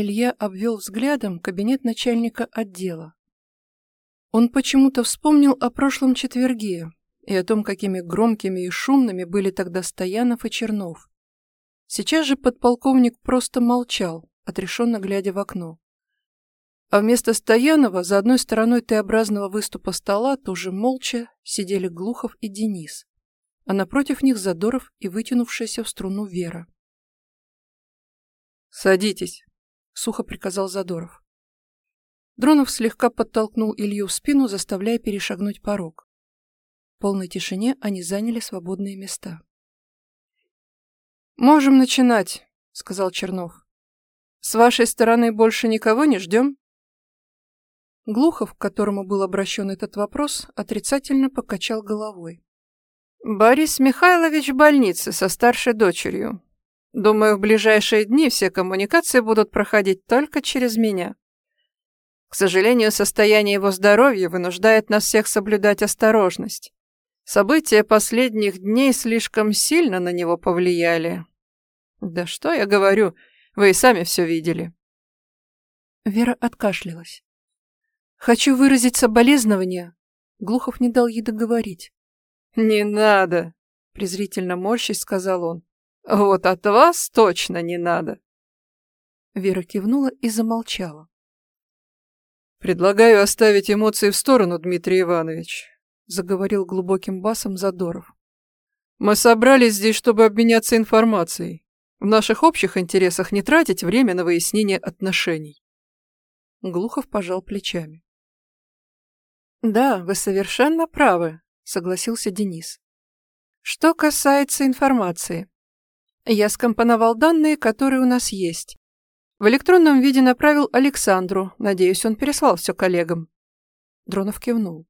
Илья обвел взглядом кабинет начальника отдела. Он почему-то вспомнил о прошлом четверге и о том, какими громкими и шумными были тогда Стоянов и Чернов. Сейчас же подполковник просто молчал, отрешенно глядя в окно. А вместо Стоянова за одной стороной Т-образного выступа стола тоже молча сидели Глухов и Денис, а напротив них Задоров и вытянувшаяся в струну Вера. «Садитесь», — сухо приказал Задоров. Дронов слегка подтолкнул Илью в спину, заставляя перешагнуть порог. В полной тишине они заняли свободные места. «Можем начинать», — сказал Чернов. «С вашей стороны больше никого не ждем?» Глухов, к которому был обращен этот вопрос, отрицательно покачал головой. «Борис Михайлович в больнице со старшей дочерью. Думаю, в ближайшие дни все коммуникации будут проходить только через меня. К сожалению, состояние его здоровья вынуждает нас всех соблюдать осторожность. События последних дней слишком сильно на него повлияли. Да что я говорю, вы и сами все видели. Вера откашлялась. Хочу выразить соболезнования. Глухов не дал ей договорить. Не надо, презрительно морщись сказал он. Вот от вас точно не надо. Вера кивнула и замолчала. «Предлагаю оставить эмоции в сторону, Дмитрий Иванович», — заговорил глубоким басом Задоров. «Мы собрались здесь, чтобы обменяться информацией. В наших общих интересах не тратить время на выяснение отношений». Глухов пожал плечами. «Да, вы совершенно правы», — согласился Денис. «Что касается информации. Я скомпоновал данные, которые у нас есть. В электронном виде направил Александру. Надеюсь, он переслал все коллегам. Дронов кивнул.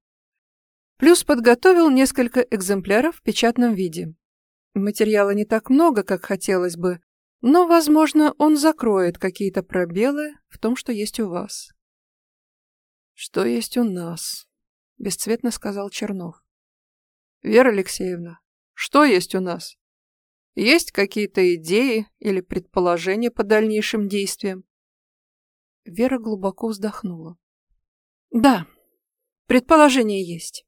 Плюс подготовил несколько экземпляров в печатном виде. Материала не так много, как хотелось бы, но, возможно, он закроет какие-то пробелы в том, что есть у вас. «Что есть у нас?» — бесцветно сказал Чернов. «Вера Алексеевна, что есть у нас?» Есть какие-то идеи или предположения по дальнейшим действиям? Вера глубоко вздохнула. Да, предположение есть.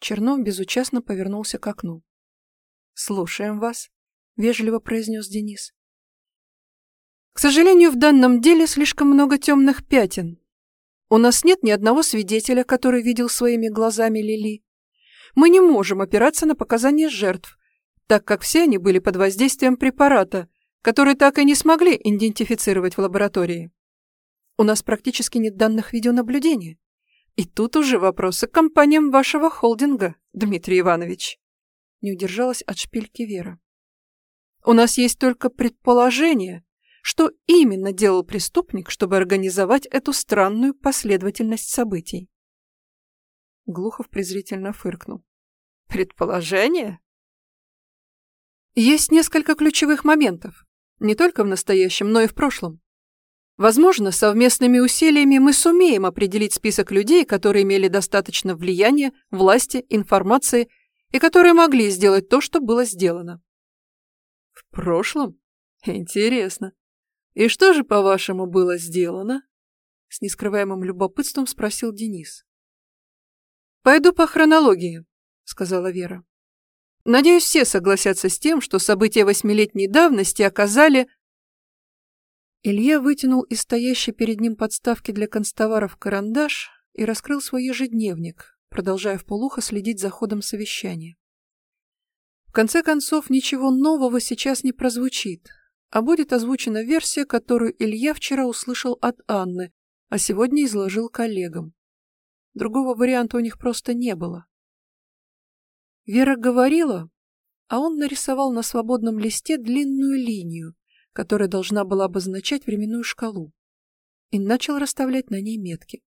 Чернов безучастно повернулся к окну. «Слушаем вас», — вежливо произнес Денис. «К сожалению, в данном деле слишком много темных пятен. У нас нет ни одного свидетеля, который видел своими глазами Лили. Мы не можем опираться на показания жертв, так как все они были под воздействием препарата, который так и не смогли идентифицировать в лаборатории. У нас практически нет данных видеонаблюдения. И тут уже вопросы к компаниям вашего холдинга, Дмитрий Иванович. Не удержалась от шпильки Вера. У нас есть только предположение, что именно делал преступник, чтобы организовать эту странную последовательность событий. Глухов презрительно фыркнул. Предположение? Есть несколько ключевых моментов, не только в настоящем, но и в прошлом. Возможно, совместными усилиями мы сумеем определить список людей, которые имели достаточно влияния, власти, информации и которые могли сделать то, что было сделано. В прошлом? Интересно. И что же, по-вашему, было сделано? С нескрываемым любопытством спросил Денис. Пойду по хронологии, сказала Вера. Надеюсь, все согласятся с тем, что события восьмилетней давности оказали... Илья вытянул из стоящей перед ним подставки для констоваров карандаш и раскрыл свой ежедневник, продолжая вполуха следить за ходом совещания. В конце концов, ничего нового сейчас не прозвучит, а будет озвучена версия, которую Илья вчера услышал от Анны, а сегодня изложил коллегам. Другого варианта у них просто не было. Вера говорила, а он нарисовал на свободном листе длинную линию, которая должна была обозначать временную шкалу, и начал расставлять на ней метки.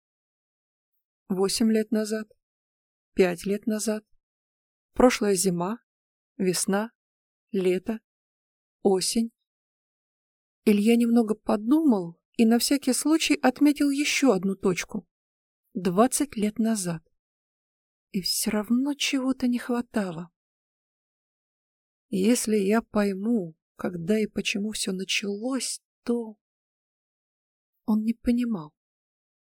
Восемь лет назад, пять лет назад, прошлая зима, весна, лето, осень. Илья немного подумал и на всякий случай отметил еще одну точку. Двадцать лет назад. И все равно чего-то не хватало. Если я пойму, когда и почему все началось, то... Он не понимал.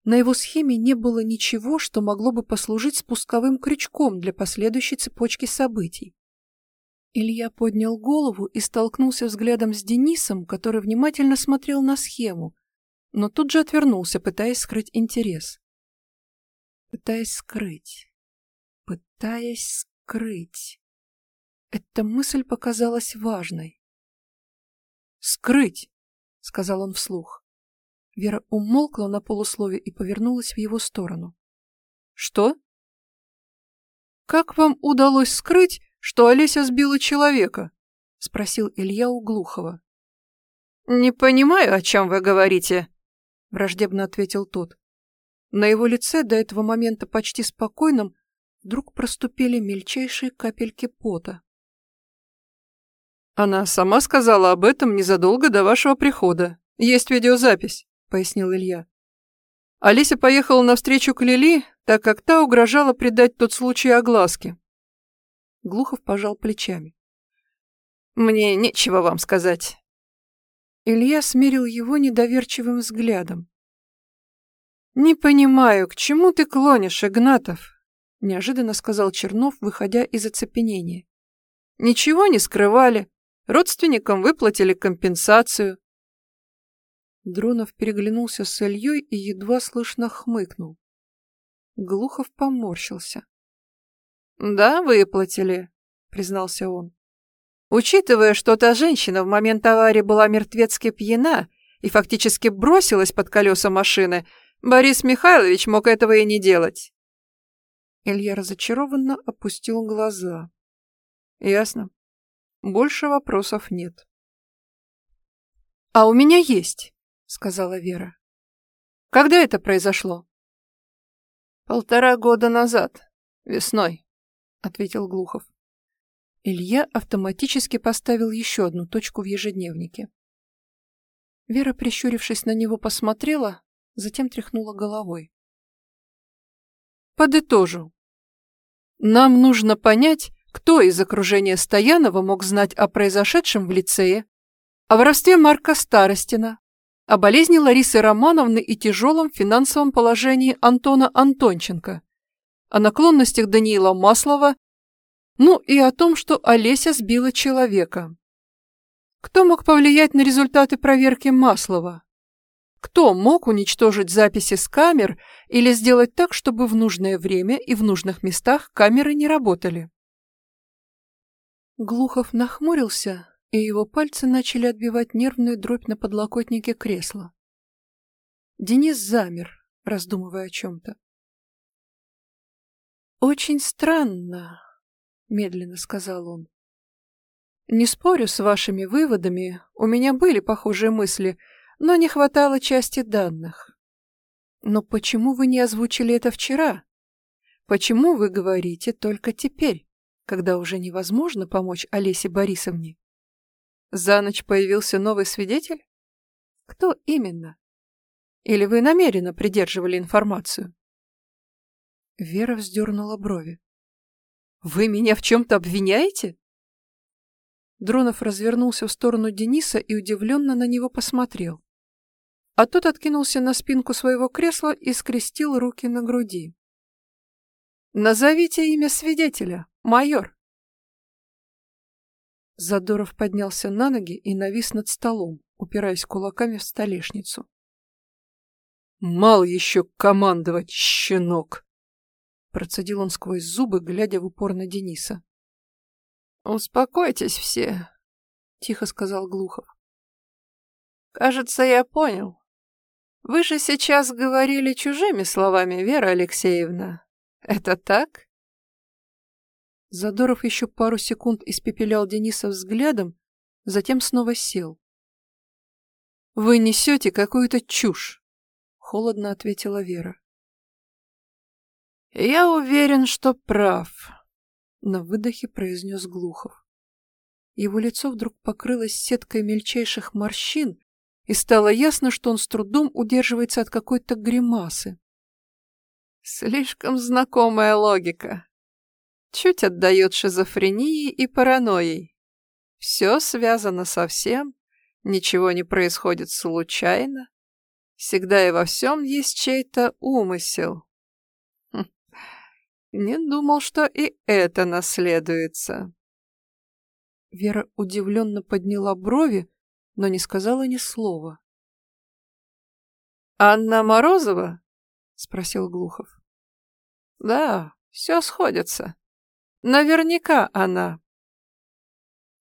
На его схеме не было ничего, что могло бы послужить спусковым крючком для последующей цепочки событий. Илья поднял голову и столкнулся взглядом с Денисом, который внимательно смотрел на схему, но тут же отвернулся, пытаясь скрыть интерес. Пытаясь скрыть. Пытаясь скрыть. Эта мысль показалась важной. «Скрыть!» — сказал он вслух. Вера умолкла на полуслове и повернулась в его сторону. «Что?» «Как вам удалось скрыть, что Олеся сбила человека?» — спросил Илья у Глухова. «Не понимаю, о чем вы говорите», — враждебно ответил тот. На его лице, до этого момента почти спокойном, вдруг проступили мельчайшие капельки пота. «Она сама сказала об этом незадолго до вашего прихода. Есть видеозапись». — пояснил Илья. Олеся поехала навстречу к Лили, так как та угрожала придать тот случай огласке. Глухов пожал плечами. «Мне нечего вам сказать». Илья смерил его недоверчивым взглядом. «Не понимаю, к чему ты клонишь, Игнатов?» — неожиданно сказал Чернов, выходя из оцепенения. «Ничего не скрывали. Родственникам выплатили компенсацию. Дронов переглянулся с Ильей и едва слышно хмыкнул. Глухов поморщился. «Да, выплатили», — признался он. «Учитывая, что та женщина в момент аварии была мертвецки пьяна и фактически бросилась под колеса машины, Борис Михайлович мог этого и не делать». Илья разочарованно опустил глаза. «Ясно. Больше вопросов нет». «А у меня есть», сказала Вера. Когда это произошло? Полтора года назад, весной, ответил Глухов. Илья автоматически поставил еще одну точку в ежедневнике. Вера, прищурившись на него, посмотрела, затем тряхнула головой. Подытожу. Нам нужно понять, кто из окружения Стоянова мог знать о произошедшем в лицее, о воровстве Марка Старостина, о болезни Ларисы Романовны и тяжелом финансовом положении Антона Антонченко, о наклонностях Даниила Маслова, ну и о том, что Олеся сбила человека. Кто мог повлиять на результаты проверки Маслова? Кто мог уничтожить записи с камер или сделать так, чтобы в нужное время и в нужных местах камеры не работали? Глухов нахмурился и его пальцы начали отбивать нервную дробь на подлокотнике кресла. Денис замер, раздумывая о чем-то. «Очень странно», — медленно сказал он. «Не спорю с вашими выводами, у меня были похожие мысли, но не хватало части данных. Но почему вы не озвучили это вчера? Почему вы говорите только теперь, когда уже невозможно помочь Олесе Борисовне?» За ночь появился новый свидетель? Кто именно? Или вы намеренно придерживали информацию? Вера вздернула брови. Вы меня в чем-то обвиняете? Дронов развернулся в сторону Дениса и удивленно на него посмотрел. А тот откинулся на спинку своего кресла и скрестил руки на груди. «Назовите имя свидетеля, майор!» Задоров поднялся на ноги и навис над столом, упираясь кулаками в столешницу. «Мал еще командовать, щенок!» Процедил он сквозь зубы, глядя в упор на Дениса. «Успокойтесь все», — тихо сказал Глухов. «Кажется, я понял. Вы же сейчас говорили чужими словами, Вера Алексеевна. Это так?» Задоров еще пару секунд испепелял Дениса взглядом, затем снова сел. «Вы несете какую-то чушь», — холодно ответила Вера. «Я уверен, что прав», — на выдохе произнес Глухов. Его лицо вдруг покрылось сеткой мельчайших морщин, и стало ясно, что он с трудом удерживается от какой-то гримасы. «Слишком знакомая логика», чуть отдает шизофренией и паранойей. Все связано со всем, ничего не происходит случайно. Всегда и во всем есть чей-то умысел. Хм. Не думал, что и это наследуется. Вера удивленно подняла брови, но не сказала ни слова. «Анна Морозова?» — спросил Глухов. «Да, все сходится. Наверняка она.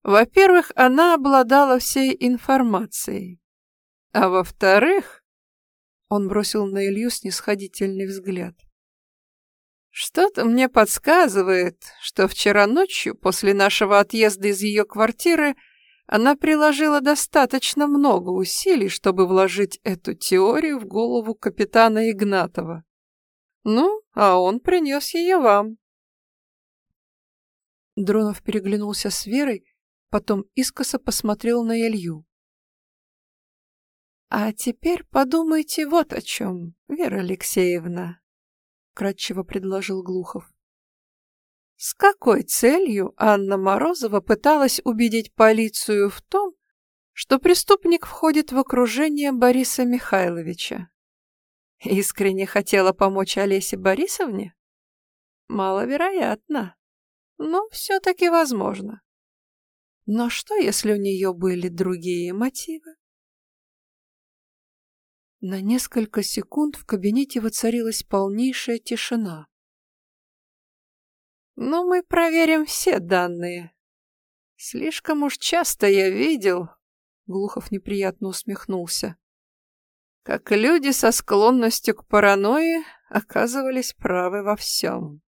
Во-первых, она обладала всей информацией. А во-вторых, он бросил на Илью снисходительный взгляд. Что-то мне подсказывает, что вчера ночью, после нашего отъезда из ее квартиры, она приложила достаточно много усилий, чтобы вложить эту теорию в голову капитана Игнатова. Ну, а он принес ее вам. Дронов переглянулся с Верой, потом искоса посмотрел на Илью. «А теперь подумайте вот о чем, Вера Алексеевна», — кратчево предложил Глухов. С какой целью Анна Морозова пыталась убедить полицию в том, что преступник входит в окружение Бориса Михайловича? Искренне хотела помочь Олесе Борисовне? Маловероятно но все-таки возможно. Но что, если у нее были другие мотивы? На несколько секунд в кабинете воцарилась полнейшая тишина. Но мы проверим все данные. Слишком уж часто я видел, Глухов неприятно усмехнулся, как люди со склонностью к паранойи оказывались правы во всем.